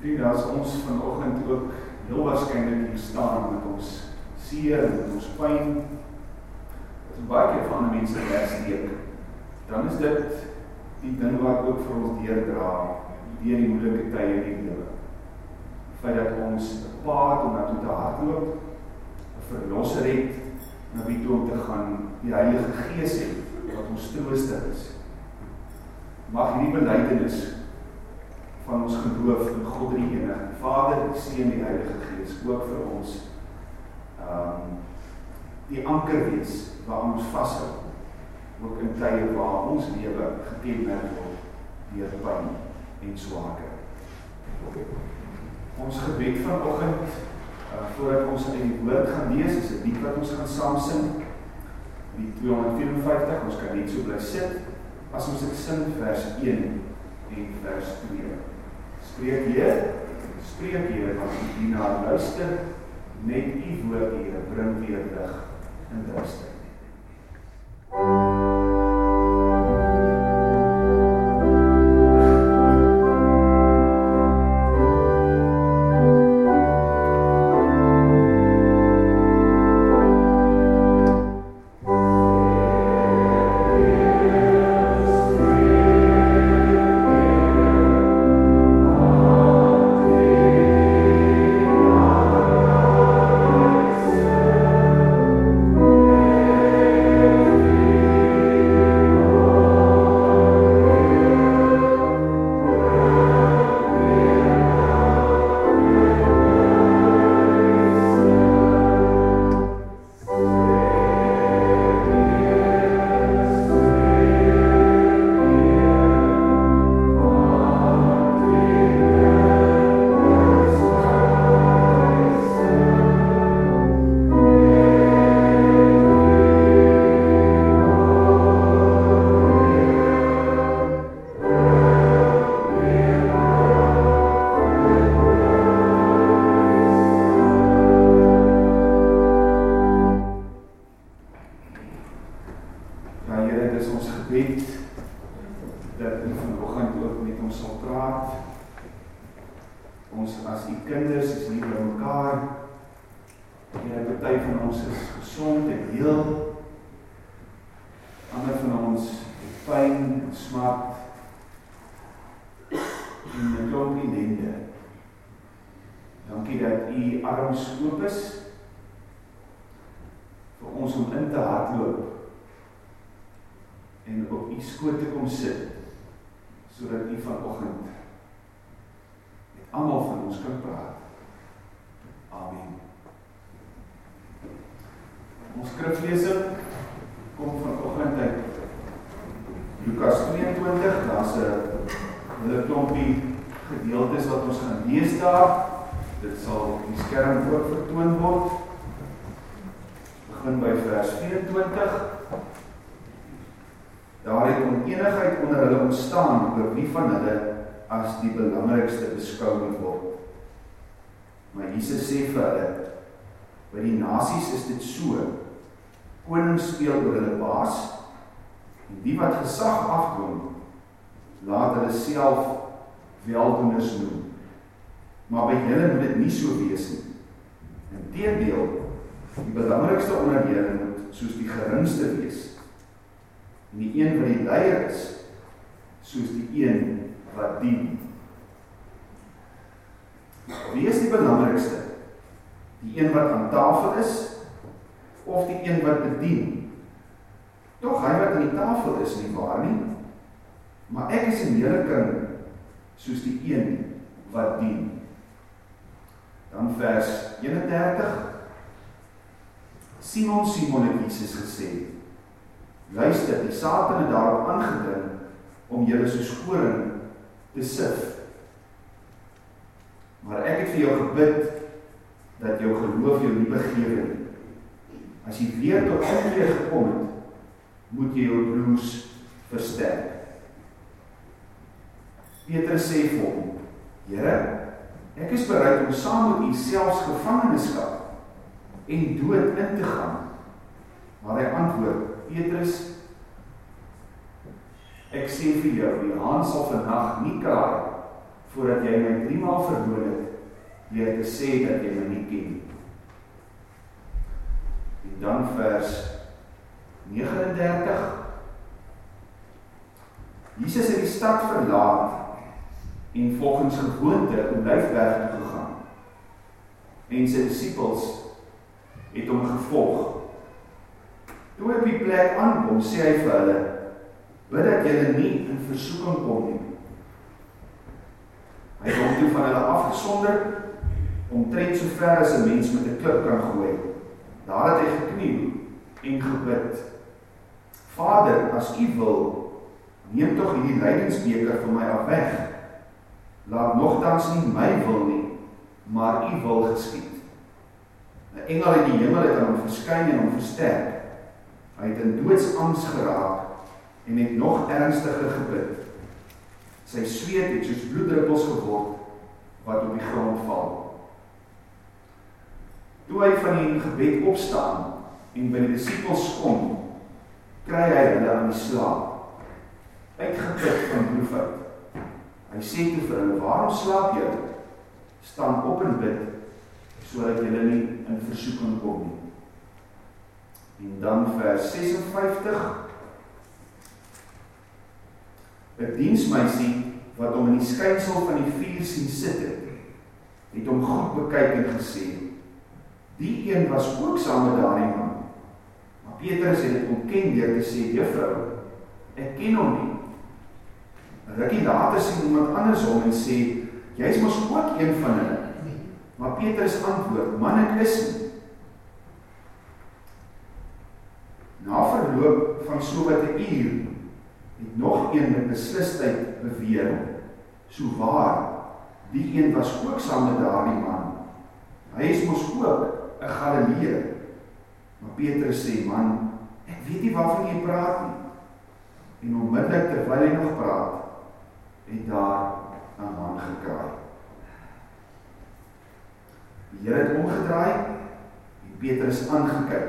Vriende, as ons vanochtend ook heel waarschijnlijk hier staan met ons seer en ons pijn, wat baie keer van die mense wegsteek, dan is dit die ding wat ook vir ons deerdra, dier die moeilike tye in die lewe. Feit dat ons een paard om naartoe te hardloop, een verlosser het, na wie toe om te gaan, die Heilige Gees het, wat ons trooster is. Mag die beleidings van ons geloof in God die enige. Vader, die Seen, die Heilige Gees, ook vir ons um, die anker wees waar ons vasthou, ook in tye waar ons lewe gekenmerk word deur pyn en swaarke. Ons gebed vanoggend uh, voordat ons in die woord gaan lees, is 'n lied wat ons gaan saam sing. Die 254, ons kan net so bly sit as ons dit sing vers 1 en vers 2. Spreek Heer, spreek Heer, want die dienaar luister, net die woord Heer, bring weer lig in Lukas 22. Daar's 'n hele klompie gedeeltes wat ons gaan lees daar. Dit sal op die skerm ook vertoon word. Begin by vers 24. Daar het onenigheid onder hulle ontstaan oor wie van hulle as die belangrikste beskou moet word. Maar Jesus sê vir hulle: "By die nasies is dit so: Konings speel oor hulle baas En die wat gesag afdwing, laat hulle self weldoeners noem. Maar by julle moet dit nie so wees nie. Inteendeel, die belangrikste onder julle moet soos die geringste wees. En die een wat die leier is, soos die een wat dien. Wie is die belangrikste? Die een wat aan tafel is of die een wat bedien? Tog hy wat aan die tafel is nie waar nie, maar ek is 'n leerling soos die een wat dien. Dan vers 31 Simon Simon het Jesus gesê: Luister, die Satan het daarop aangedring om julle soos koring te sif. Maar ek het vir jou gebid dat jou geloof jou nie begeer nie. As jy weer tot inkeer gekom het, moet jy jou broers versterk. Petrus sê vir hom: "Here, ek is bereid om saam met u selfs gevangenskap en dood in te gaan." Maar hy antwoord: "Petrus, ek sê vir jou, die haan sal vandag nie kraai voordat jy my drie maal verhoor het deur te sê dat jy my nie ken nie." En dan vers 39 Jesus het die stad verlaat en volgens gewoonte Olyfberg toe gegaan. En sy disippels het hom gevolg. Toe op die plek aankom, sê hy vir hulle: "Bid dat julle nie in versoeking kom nie." Hy hom toe van hulle afgesonder omtrent so ver as 'n mens met 'n klip kan gooi. Daar het hy gekniel en gebid. Vader, as U wil, neem tog hierdie lydingsbeker van my af weg. Laat nogtans nie my wil nie, maar U wil geskied. 'n Engel uit die hemel het aan hom verskyn en hom versterk. Hy het in doodsangs geraak en het nog ernstiger gebid. Sy sweet het soos bloeddruppels geword wat op die grond val. Toe hy van die gebed opstaan en by die disippels kom, kry hy hulle aan die slaap. Uitgeput van droefheid. Hy sê toe vir hulle: "Waarom slaap julle? Staan op en bid sodat julle nie in versoeking kom nie." En dan vers 56 'n diensmeisie wat hom in die skynsel van die vuur sien sit het, hom goed bekyk en gesê: "Die een was ook saam met daardie man." Petrus het dit ontken deur te sê: "Juffrou, ek ken hom nie." Rukkie later sien iemand anders hom en sê: "Jy's mos ook een van hulle." Maar Petrus antwoord: "Man, ek is nie." Na verloop van so wat 'n uur het nog een met beslisheid beweer. So waar, die een was ook saam met daardie man. Hy is mos ook 'n Galileër. Maar Petrus sê, man, ek weet nie waarvan jy praat nie. En onmiddellik terwyl hy nog praat, het daar 'n man gekraai. Die Here het omgedraai en Petrus aangekyk.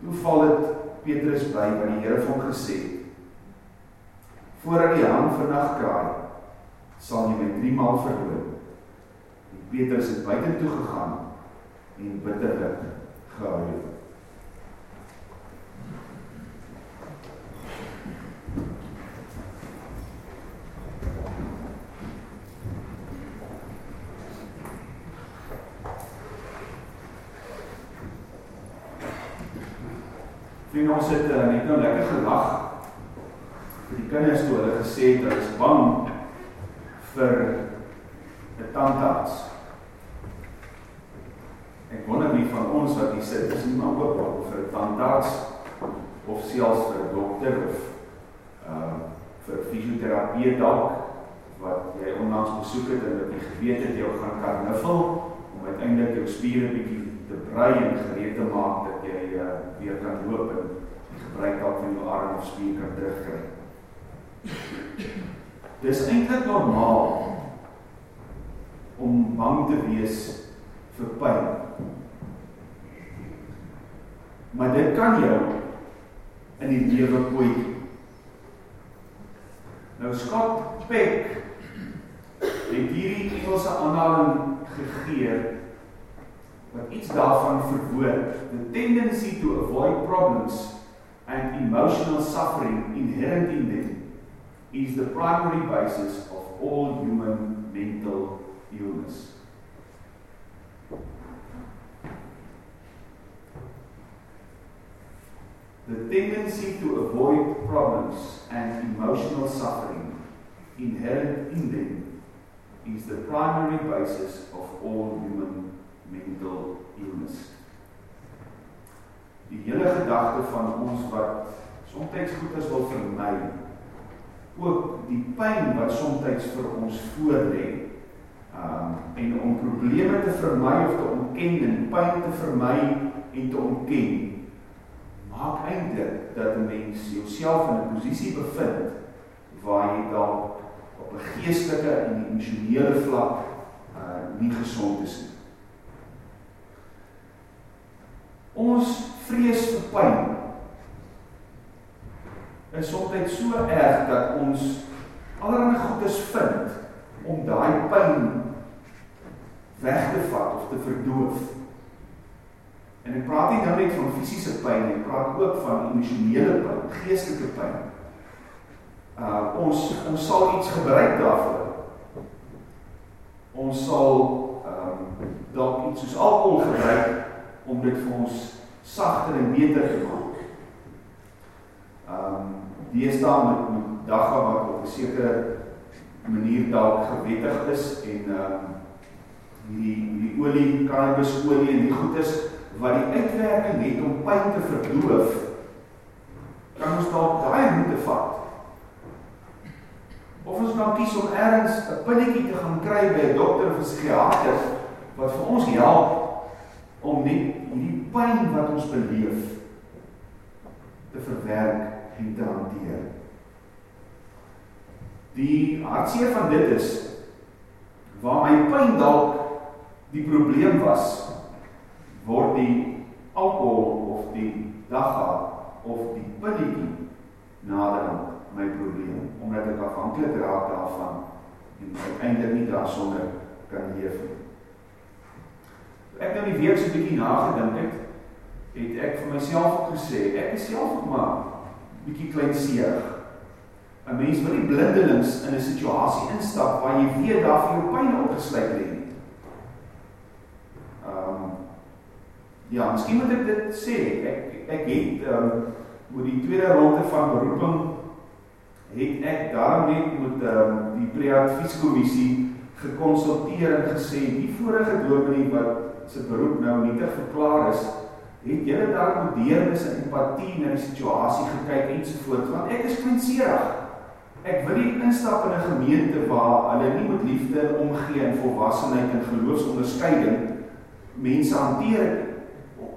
Toe val dit Petrus by wat die Here vir hom gesê het voordat die haan vannag kraai, sal jy my drie maal verloor. En Petrus het buite toe gegaan en bitterlik gehuil. Vrienden, ons het uh, net nou lekker gelag vir die kinders toe hulle gesê het hulle is bang vir 'n tandarts. Ek wonder wie van ons wat hier sit, is nie maar ook bang vir 'n tandarts of selfs vir 'n dokter of uh vir fisioterapie dalk wat jy onlangs besoek het en wat jy geweet het jy gaan karnuffel om uiteindelik jou spiere bietjie te brei en gereed te maak dat jy uh, weer kan loop en gebruik dalk spier kan terugkry. Dis eintlik normaal om bang te wees vir pyn. Maar dit kan jou in die lewe kwik. Nou Scott Peck het hierdie Engelse aanhaling gegee wat iets daarvan verwoord. The tendency to avoid problems and emotional suffering inherent in them is the primary basis of all human mental illness. The tendency to avoid problems and emotional suffering inherent in them is the primary basis of all human mental illness. Die hele gedagte van ons wat soms goed is wil vermy ook die pyn wat soms vir ons voorlê. Um en om probleme te vermy of te ontken en pyn te vermy en te ontken maak eintlik dat 'n mens jouself in 'n posisie bevind waar jy dalk op 'n geestelike en emosionele vlak uh nie gesond is nie. Ons vrees vir pyn is soms so erg dat ons allerlei goedes vind om daai pyn weg te vat of te verdoof. En ek praat nie nou net van fisiese pyn nie, ek praat ook van emosionele pyn, geestelike pyn. Uh ons ons sal iets gebruik daarvoor. Ons sal ehm um, dalk iets soos alkohol gebruik om dit vir ons sagter en beter te maak. Ehm um, deesdae met, met dagga wat op 'n sekere manier dalk gewettig is en ehm um, hierdie hierdie olie, cannabisolie en die goedes wat die uitwerking het om pyn te verdoof, kan ons dalk daai moet vat. Of ons kan kies om ergens 'n pilletjie te gaan kry by 'n dokter of 'n psigiater wat vir ons help om net hierdie pyn wat ons beleef te verwerk en te hanteer. Die hartseer van dit is waar my pyn dalk die probleem was word die alkohol of die dagga of die pilletjie naderhand my probleem omdat ek afhanklik raak daarvan en uiteindelik nie daarsonder kan leef nie. Ek nou die week so 'n bietjie nagedink het, het ek vir myself gesê, ek is self ook maar bietjie kleinseerig. 'n Mens wil nie blindelings in 'n situasie instap waar jy weet daar vir jou pyn opgesluit lê nie. Ehm um, ja, miskien moet ek dit sê. Ek ek het ehm um, oor die tweede ronde van beroeping het ek daar net met ehm um, die pre-advieskommissie gekonsulteer en gesê die vorige dominee wat se beroep nou nietig verklaar is, het julle daar met deernis en empatie na die situasie gekyk ensovoorts want ek is kleinserig. Ek wil nie instap in 'n gemeente waar hulle nie met liefde omgee en volwassenheid en geloofsonderskeiding mense hanteer.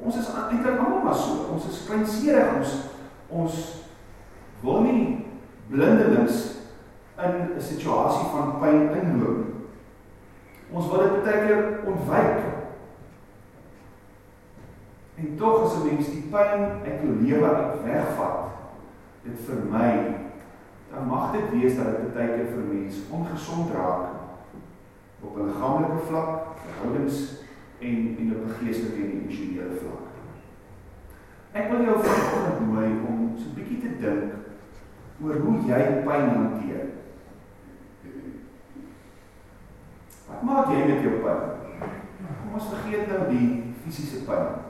Ons is eintlik almal maar so. Ons is kleinserig. Ons ons wil nie blindelings in 'n situasie van pyn inloop. Ons wil dit baie keer ontwyk. En tog as 'n mens die pyn uit jou lewe uit wegvat, dit vir my dan mag dit wees dat dit baie keer vir mense ongesond raak op 'n liggaamlike vlak, verhoudings en en op 'n geestelike en emosionele vlak. Ek wil jou vanoggend nooi om so 'n bietjie te dink oor hoe jy pyn hanteer. Wat maak jy met jou pyn? Kom ons vergeet nou die fisiese pyn.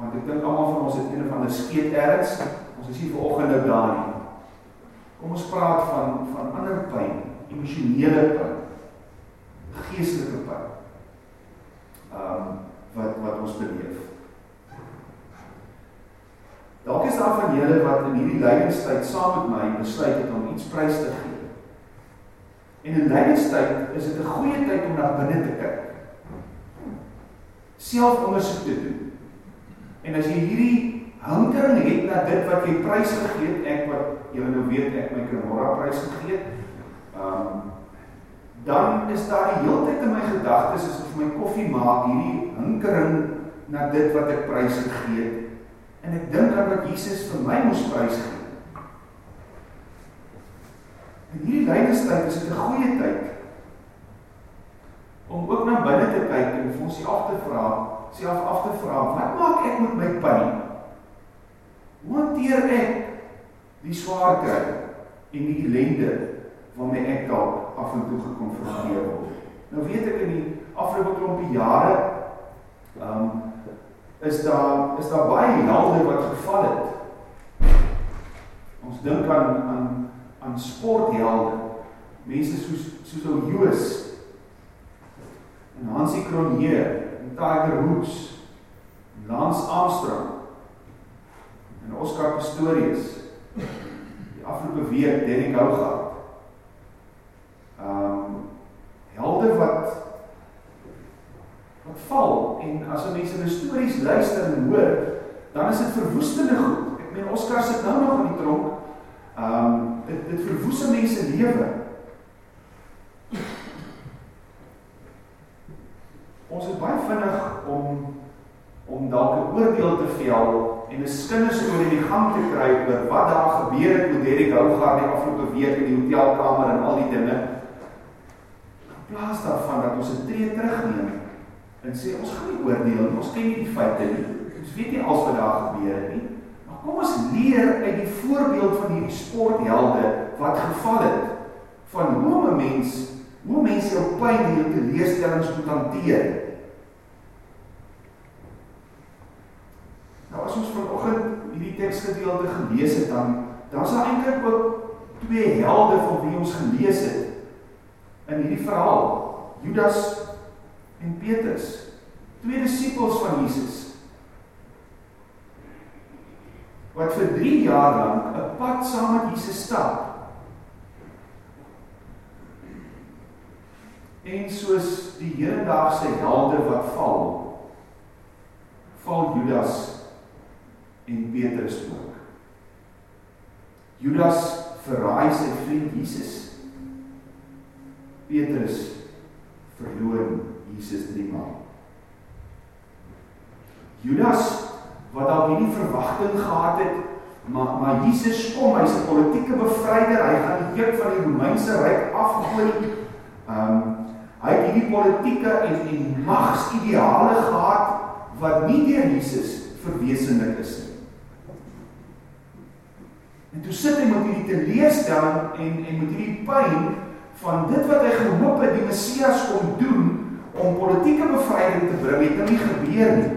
Want ek dink almal van ons het een of ander skeet erns. Ons is hier vanoggend nou daar nie. Kom ons praat van van ander pyn, emosionele pyn, geestelike pyn. Ehm um, wat wat ons beleef. Dalk is daar van julle wat in hierdie lydenstyd saam met my besluit het om iets prys te gee. En in lydenstyd is dit 'n goeie tyd om na binne te kyk. Selfondersoek te doen. En as jy hierdie hankering het na dit wat jy prys gegee het, ek wat julle nou weet ek my Cremora prys gegee het, ehm um, dan is daar die hele tyd in my gedagtes as ek my koffie maak hierdie hinkering na dit wat ek prys gegee het. En ek dink aan wat Jesus vir my moes prys gee. In hierdie lydenstyd is dit 'n goeie tyd om ook na binne te kyk en vir ons af te vra, self af te vra, wat maak ek met my pyn? Hoe hanteer ek die swaar kry en die ellende waarmee ek dalk af en toe gekonfronteer word? Nou weet ek in die afgelope klompie jare ehm um, is daar is daar baie helde wat geval het. Ons dink aan aan aan sporthelde. Mense soos soos ou Joos en Hansie Cronje en Tiger Woods Lance Armstrong en Oscar Pistorius die afgelope week Derek Hougaard. Um, helde wat wat val en as jy mense hulle stories luister en hoor, dan is dit verwoestende goed. Ek meen Oscar sit nou nog in die tronk. Um, dit dit verwoes mense lewe. Ons is baie vinnig om om dalk 'n oordeel te vel en 'n skinderstorie in die gang te kry oor wat daar gebeur het met Derek Hougaard die afgelope week in die hotelkamer en al die dinge. plaas daarvan dat ons 'n tree terugneem en sê ons gaan nie oordeel, ons ken nie die feite nie. Ons weet nie alles wat daar gebeur het nie. Maar kom ons leer uit die voorbeeld van hierdie sporthelde wat geval het van hoe 'n mens, hoe mense jou pyn en jou teleurstellings moet hanteer. Nou as ons vanoggend hierdie teksgedeelte gelees het dan dan is daar eintlik ook twee helde van wie ons gelees het in hierdie verhaal. Judas en Petrus, twee disippels van Jesus. Wat vir 3 jaar lank 'n pad saam met Jesus stap. En soos die hedendaagse helde wat val, val Judas en Petrus ook. Judas verraai sy vriend Jesus. Petrus verloor Jesus drie maal. Judas wat al hierdie verwagting gehad het, maar maar Jesus kom, hy's 'n politieke bevryder, hy gaan die juk van die Romeinse ryk afgooi. Ehm um, hy het hierdie politieke en en magsideale gehad wat nie deur Jesus verwesenlik is nie. En toe sit hy met hierdie teleurstelling en en met hierdie pyn van dit wat hy gehoop het die Messias kom doen om politieke bevryding te bring, het nie gebeur nie.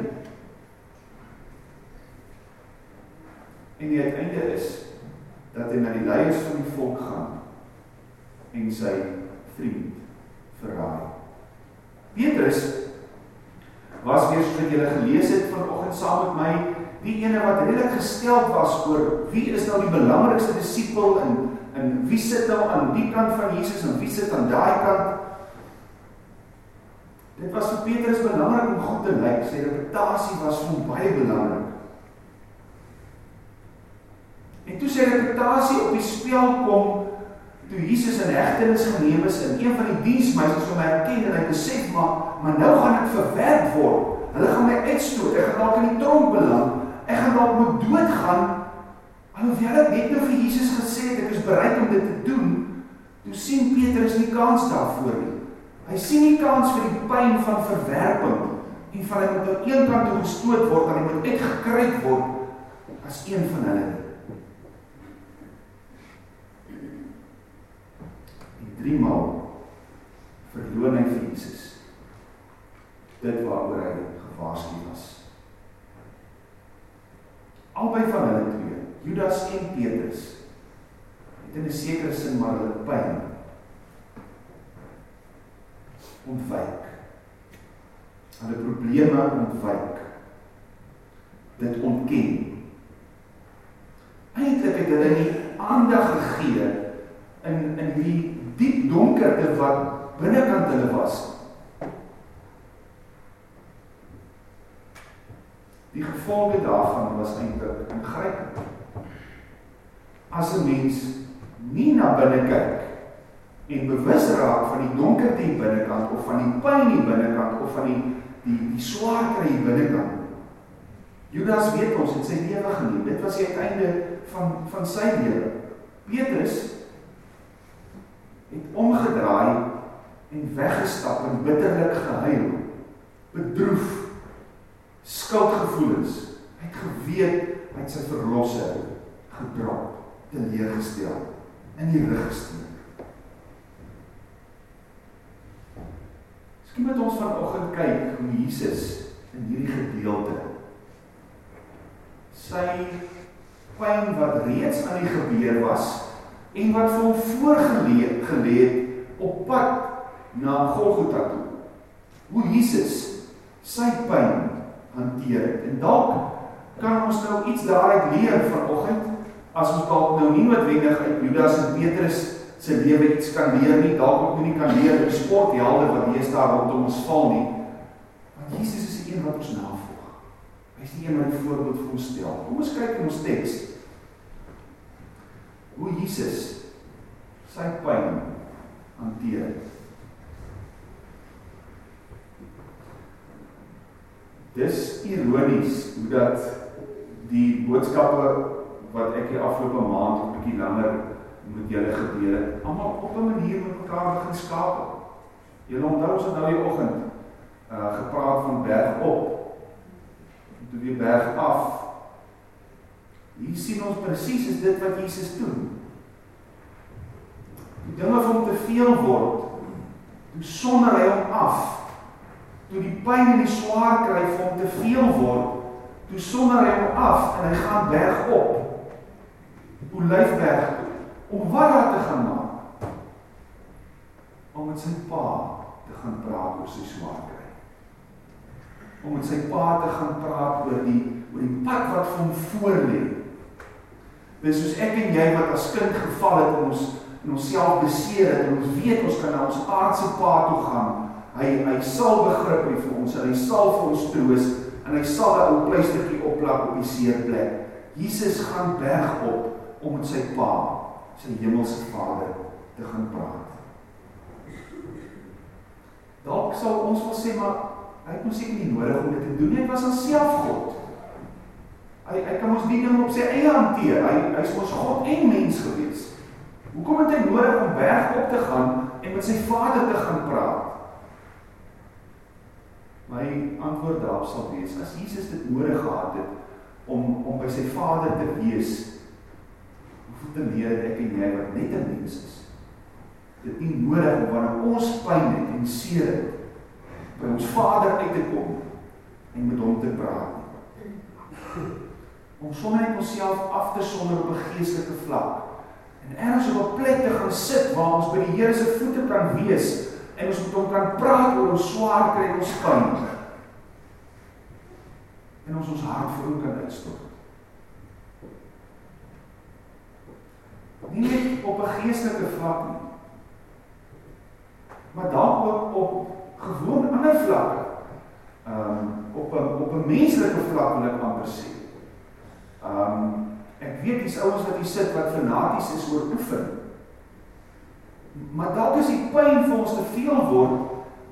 En die uiteinde is dat hy na die leiers van die volk gaan en sy vriend verraai. Petrus was weer soos wat julle gelees het vanoggend saam met my, die ene wat redelik gesteld was oor wie is nou die belangrikste disipel en en wie sit nou aan die kant van Jesus en wie sit aan daai kant? Dit was vir Petrus belangrik om God te lyk. Sy reputasie was vir baie belangrik. En toe sy reputasie op die spel kom, toe Jesus in hegtenis geneem is en een van die diensmeisies hom herken en hy besef maar, maar nou gaan ek verwerp word. Hulle gaan my uitstoot. Ek gaan dalk in die tronk beland. Ek gaan dalk moet doodgaan. Alhoewel ek net nou vir Jesus gesê het ek is bereid om dit te doen, toe sien Petrus nie kans daarvoor nie. Hy sien nie kans vir die pyn van verwerping en van hy moet aan een kant toe gestoot word en hy moet uitgekryp word as een van hulle. En drie maal verloon hy vir Jesus dit waaroor hy gewaarsku was. Albei van hulle twee, Judas en Petrus, het in 'n sekere sin maar hulle pyn ontwyk. Hulle probleme ontwyk. Dit ontken. Eintlik het hulle nie aandag gegee in in die diep donkerte wat binnekant hulle was. Die gevolge daarvan was eintlik ingrypend. As 'n mens nie na binne kyk en bewus raak van die donkerte hier binnekant of van die pyn hier binnekant of van die die die swaarte hier binnekant. Judas weet ons het sy lewe geneem. Dit was die uiteinde van van sy lewe. Petrus het omgedraai en weggestap en bitterlik gehuil. Bedroef. Skuldgevoelens. Hy het geweet hy het sy verlosser gedrop, teleurgestel, in die rug gesteek. Miskien moet ons vanoggend kyk hoe Jesus in hierdie gedeelte sy pyn wat reeds aan die gebeur was en wat vir hom voorgelê gelê het op pad na Golgotha toe. Hoe Jesus sy pyn hanteer het. En dalk kan ons nou iets daaruit leer vanoggend as ons dalk nou nie noodwendig uit Judas en Petrus sy lewe iets kan leer nie, dalk ook nie kan leer die sporthelde wat staan rondom ons val nie. Want Jesus is die een wat ons navolg. Hy is die een wat die voorbeeld vir ons stel. Kom ons kyk in ons teks. Hoe Jesus sy pyn hanteer. Dis ironies hoe dat die boodskappe wat ek die afgelope maand 'n bietjie langer met julle gebede, almal op 'n manier met mekaar begin skakel. Julle onthou ons het nou die oggend uh gepraat van berg op. En toe weer berg af. Hier sien ons presies is dit wat Jesus doen. Die dinge van te veel word, toe sonder hy hom af. Toe die pyn en die swaar kry vir hom te veel word, toe sonder hy hom af en hy gaan berg op. Olyfberg om wat daar te gaan maak? Om met sy pa te gaan praat oor sy swaar kry. Om met sy pa te gaan praat oor die oor die pad wat vir hom voor lê. Dis soos ek en jy wat as kind geval het en ons en onsself beseer het en ons weet ons kan na ons aardse pa toe gaan. Hy hy sal begrip hê vir ons en hy sal vir ons troos en hy sal 'n ou pleistertjie opplak op die seer plek. Jesus gaan berg op om met sy pa, sy hemelse Vader te gaan praat. Dalk sal ons wel sê maar hy het mos seker nie nodig om dit te doen nie, hy was alself God. Hy hy kan ons nie ding op sy eie hanteer. Hy hy's ons God en mens gewees. Hoekom het hy nodig om berg op te gaan en met sy Vader te gaan praat? My antwoord daarop sal wees as Jesus dit nodig gehad het om om by sy Vader te wees hoeveel te meer ek en jy wat net 'n mens is. Dit nie nodig om wanneer ons pyn het en seer het by ons Vader uit te kom en met hom te praat. Om sommer net onsself af te sonder op 'n geestelike vlak en ergens op 'n plek te gaan sit waar ons by die Here se voete kan wees en ons met hom kan praat oor ons swaar kry en ons pyn. En ons ons hart vir hom kan uitstort. nie net op 'n geestelike vlak nie. Maar dalk ook op gewoon ander vlakke. Ehm um, op 'n op 'n menslike vlak wil ek amper sê. Ehm um, ek weet dis ouens wat hier sit wat fanaties is oor oefen. Maar dalk is die pyn vir ons te veel word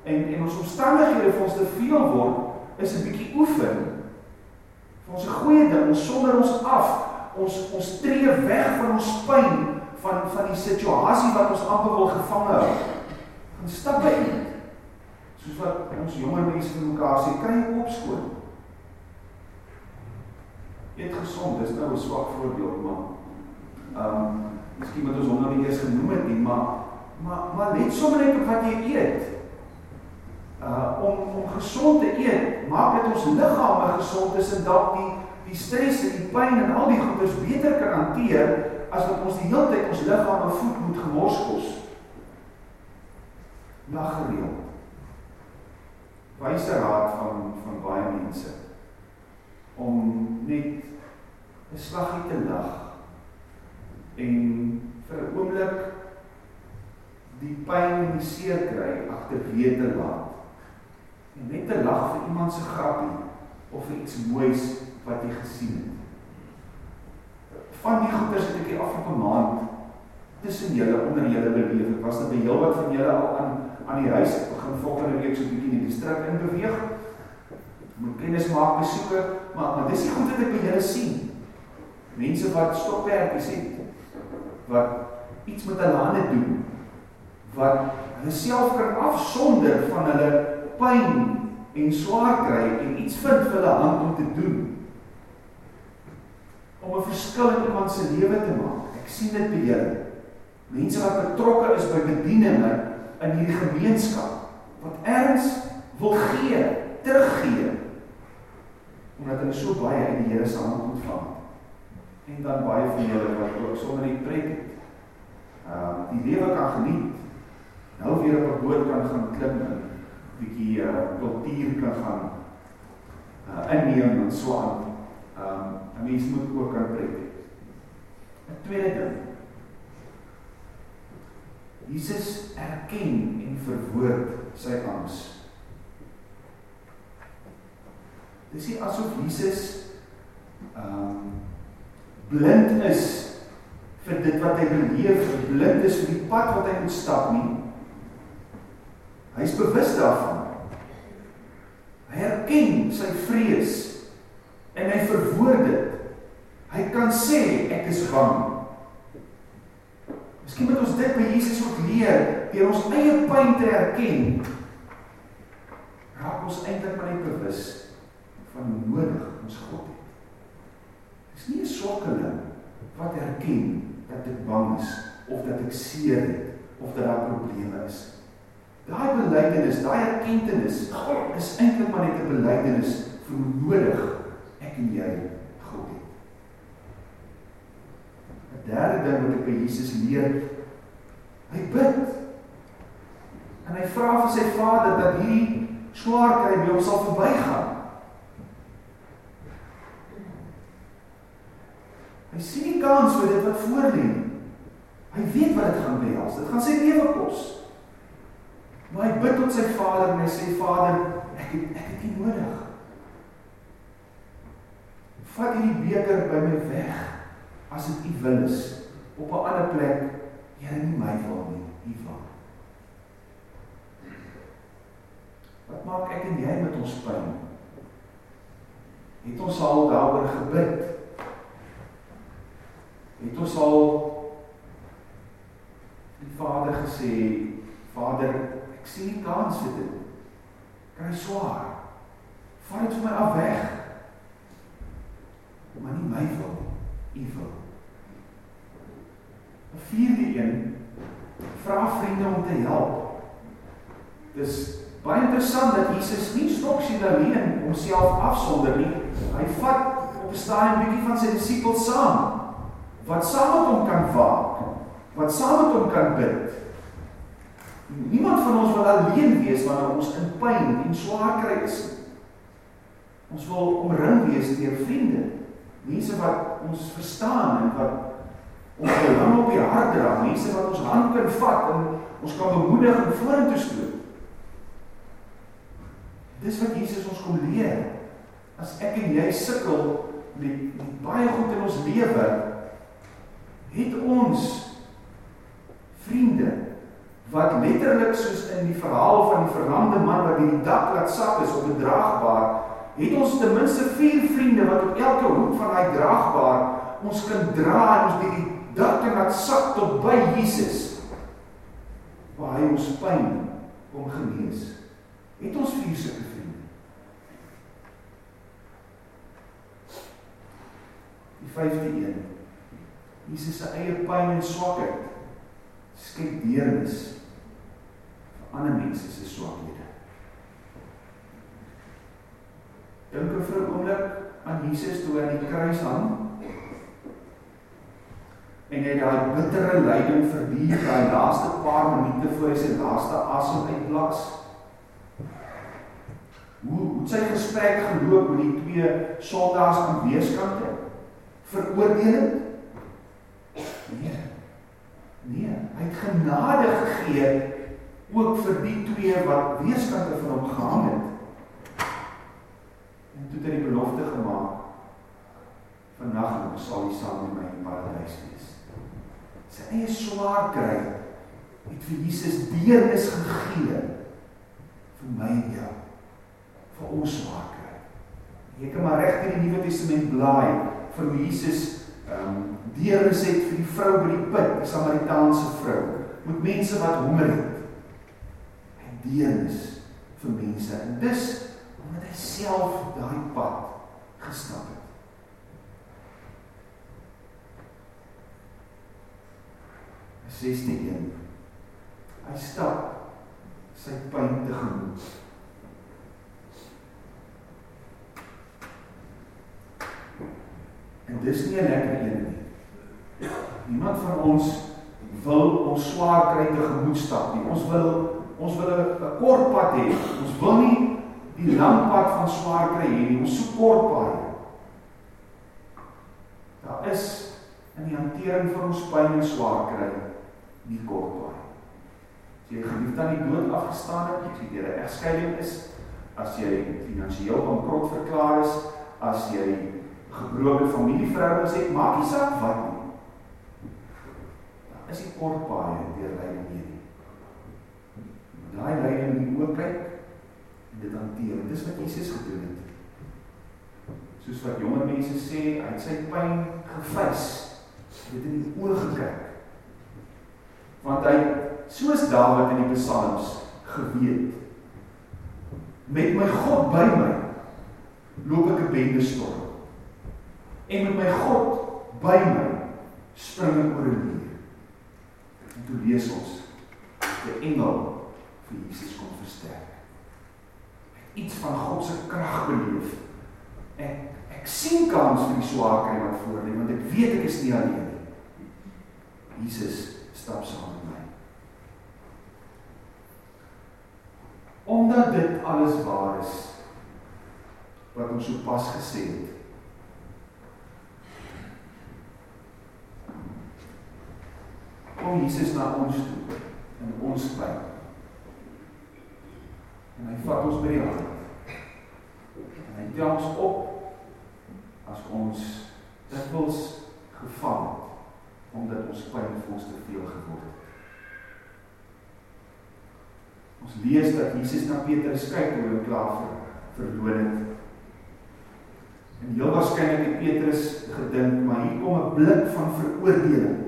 en en ons omstandighede vir ons te veel word is 'n bietjie oefen. Vir ons 'n goeie ding, ons sonder ons af ons ons tree weg van ons pyn van van die situasie wat ons amper wil gevang hou. Gaan stap by iemand. Soos wat ons jonger mense vir mekaar sê, kry jou kop skoon. Eet gesond, dis nou 'n swak voorbeeld, maar ehm um, miskien moet ons hom nou nie eers genoem het nie, maar maar maar net sommer net wat jy eet. Uh om om gesond te eet, maak dit ons liggame gesond is en dalk die die stres en die pyn en al die goeders beter kan hanteer as wat ons die hele tyd ons liggaam en voet moet gemorskos. Na gereeld. Wyse raad van van baie mense om net 'n slaggie te lag en vir 'n oomblik die pyn en die seer kry agterweë te laat. En net te lag vir iemand se grappie of vir iets moois wat jy gesien het. Van die goeders het ek die afgelope maand tussen julle onder julle beleef. Ek was net by heel wat van julle al aan aan die huis begin volgende week so 'n bietjie in die distrik in beweeg. Moet kennis maak besoeke, maar maar dis die goed wat ek by julle sien. Mense wat stokperdjies het wat iets met hulle hande doen wat hulle self kan afsonder van hulle pyn en swaar kry en iets vind vir hulle hand om te doen om 'n verskil in iemand se lewe te maak. Ek sien dit by julle. Mense wat betrokke is by bedieninge in hierdie gemeenskap wat erns wil gee, teruggee omdat hulle so baie uit die Here se hand ontvang. En dan baie van julle wat ook sonder die pret het. Ehm uh, die lewe kan geniet. Nou weer op 'n boot kan gaan klim en bietjie uh, kultuur kan gaan uh, inneem en so aan. Ehm um, 'n mens moet ook kan pret hê. 'n Tweede ding. Jesus erken en verwoord sy angs. Dis nie asof Jesus ehm um, blind is vir dit wat hy beleef, blind is vir die pad wat hy moet stap nie. Hy's bewus daarvan. Hy erken sy vrees en hy verwoord dit. Hy kan sê ek is bang. Miskien moet ons dit by Jesus ook leer deur ons eie pyn te erken, raak ons eintlik maar net bewus van hoe nodig ons God het. Dis nie 'n swakkeling wat erken dat ek bang is of dat ek seer het of dat daar probleme is. Daai belydenis, daai erkenning is eintlik maar net 'n belydenis vir nodig ek en jy God het. 'n Derde ding wat ek by Jesus leer, hy bid. En hy vra vir sy Vader dat hierdie swaar kry by hom sal verbygaan. Hy sien nie kans vir dit wat voor lê. Hy weet wat dit gaan behels. Dit gaan sy lewe kos. Maar hy bid tot sy Vader en hy sê Vader, ek het ek het U nodig. Vat hierdie beker by my weg as dit U wil is op 'n ander plek. Here, nie my wil nie, U wil. Wat maak ek en jy met ons pyn? Het ons al daaroor gebid? Het ons al die Vader gesê, Vader, ek sien nie kans vir dit. Kry swaar. Vat dit vir my af weg. Maar nie my wil, U wil. 'n Vierde een vra vriende om te help. Dis baie interessant dat Jesus nie stoksien alleen homself afsonder nie. Hy vat op 'n stadium bietjie van sy disippels saam wat saam met hom kan waak, wat saam met hom kan bid. Niemand van ons wil alleen wees wanneer ons in pyn en swaar kry is. Ons wil omring wees deur vriende, mense wat ons verstaan en wat ons belang op die hart dra, mense wat ons hand kan vat en ons kan bemoedig en vorentoe stoot. Dis wat Jesus ons kom leer. As ek en jy sukkel met, met baie goed in ons lewe, het ons vriende wat letterlik soos in die verhaal van die verlamde man wat die dak laat sak is op 'n draagbaar, het ons ten minste vier vriende wat op elke hoek van daai draagbaar ons kan dra en ons die dak kan laat sak tot by Jesus. Waar hy ons pyn kom genees. Het ons vier sulke vriende. Die vyfde een Jesus se eie pyn en swakheid skep deernis ander mense se swakhede. Dink vir 'n oomblik aan Jesus toe hy aan die kruis hang en hy daai bittere lyding verduur daai laaste paar minute voor hy sy laaste asem uitblaas. Hoe hoe sy gesprek geloop met die twee soldaars aan weerskante veroordeel het Nee. Nee, hy het genade gegee ook vir die twee wat weerskante van hom gehang het. En toe het hy die belofte gemaak vannag sal hy saam met my in paradys wees. Sy eie swaar kry het vir Jesus deernis gegee vir my en jou vir ons swaar kry. Jy kan maar reg in die Nuwe Testament blaai vir Jesus ehm um, deernis het vir die vrou by die put, die Samaritaanse vrou, met mense wat honger het. Hy deernis vir mense. En dis omdat hy self daai pad gestap het. Sesde een. Hy stap sy pyn tegemoet. En dis nie 'n lekker een nie. Niemand van ons wil ons swaar kry tegemoet stap nie. Ons wil ons wil 'n kort pad hê. Ons wil nie die lang pad van swaar kry hê nie. Ons soek kort pad. Daar is in die hantering van ons pyn en swaar kry nie kort pad. As jy geliefd aan die dood afgestaan het, as jy deur 'n egskeiding is, as jy finansiëel bankrot verklaar is, as jy gebroke familieverhoudings het, maak nie saak wat nie is die kort paai deur lyding heen. Daai lyding moet oop kyk en dit hanteer. Dit is wat Jesus gedoen het. Soos wat jonger mense sê, hy het sy pyn. Hy het in die oë gekyk. Want hy soos Dawid in die Psalms geweet met my God by my loop ek 'n bende storm en met my God by my spring ek oor 'n muur en toe lees ons die engel vir Jesus kom versterk iets van God se krag beleef ek ek sien kans vir die swaar kry wat voor lê want ek weet ek is nie alleen nie Jesus stap saam met my Omdat dit alles waar is wat ons so pas gesê het. Kom Jesus na ons toe in ons pyn. En hy vat ons by die hand. En hy tel ons op as ons dikwels geval het omdat ons pyn vir ons te veel geword het. Ons lees dat Jesus na Petrus kyk hoe hy klaar ver, verloon het. En heel waarskynlik het Petrus gedink, maar hier kom 'n blik van veroordeling.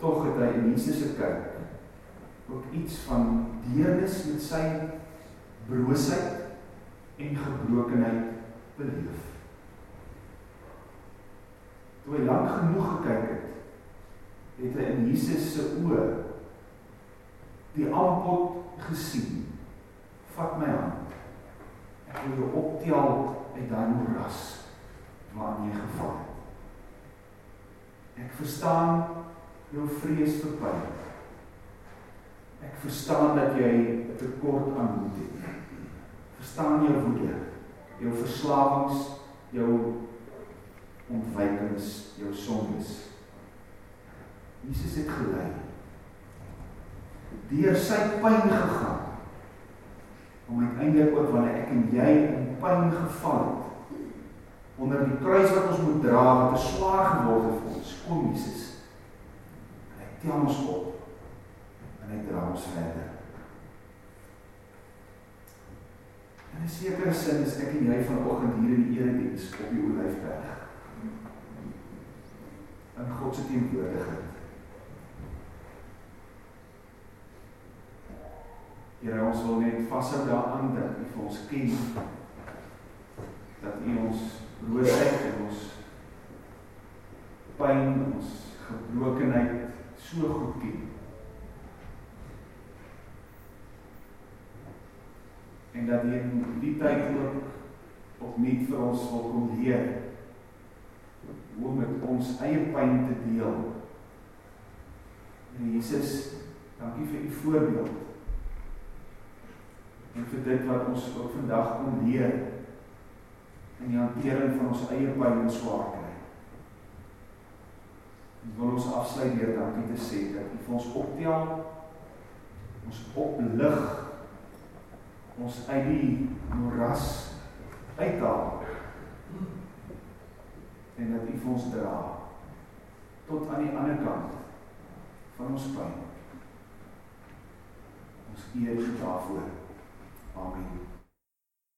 Tog het hy in Jesus se kyk ook iets van deernis met sy broosheid en gebrokenheid beleef. Toe hy lank genoeg gekyk het, het hy in Jesus se oë die aanbod gesien. Vat my hand. Ek wil jou optel uit daai moeras waarin jy geval het. Ek verstaan jou vrees vir pyn. Ek verstaan dat jy 'n tekort aan moed het. Verstaan jou woede, jou verslawings, jou ontwykings, jou sondes. Jesus het gelei. Deur sy pyn gegaan. Om uiteindelik ook wanneer ek en jy in pyn geval het, onder die kruis wat ons moet dra wat 'n swaar geword het vir ons, kom Jesus. En hy tel ons op en hy dra ons verder. En in sekere sin is ek en jy vanoggend hier in die erediens op die Olyfberg. In God se teenwoordigheid. Here ons wil net vashou daaraan dat U vir ons ken. Dat U ons broosheid en ons pyn, ons gebrokenheid so goed ken. En dat U in die tyd ook opnuut vir ons wil kom leer hoe om met ons eie pyn te deel. En Jesus, dankie vir U voorbeeld en vir dit wat ons ook vandag kon leer in die hantering van ons eie pyn en swaar kry. Ek wil ons afsluit deur dankie te sê dat U vir ons optel, ons oplig, ons uit die moras uithaal en dat U vir ons dra tot aan die ander kant van ons pyn. Ons eer U daarvoor. Amen.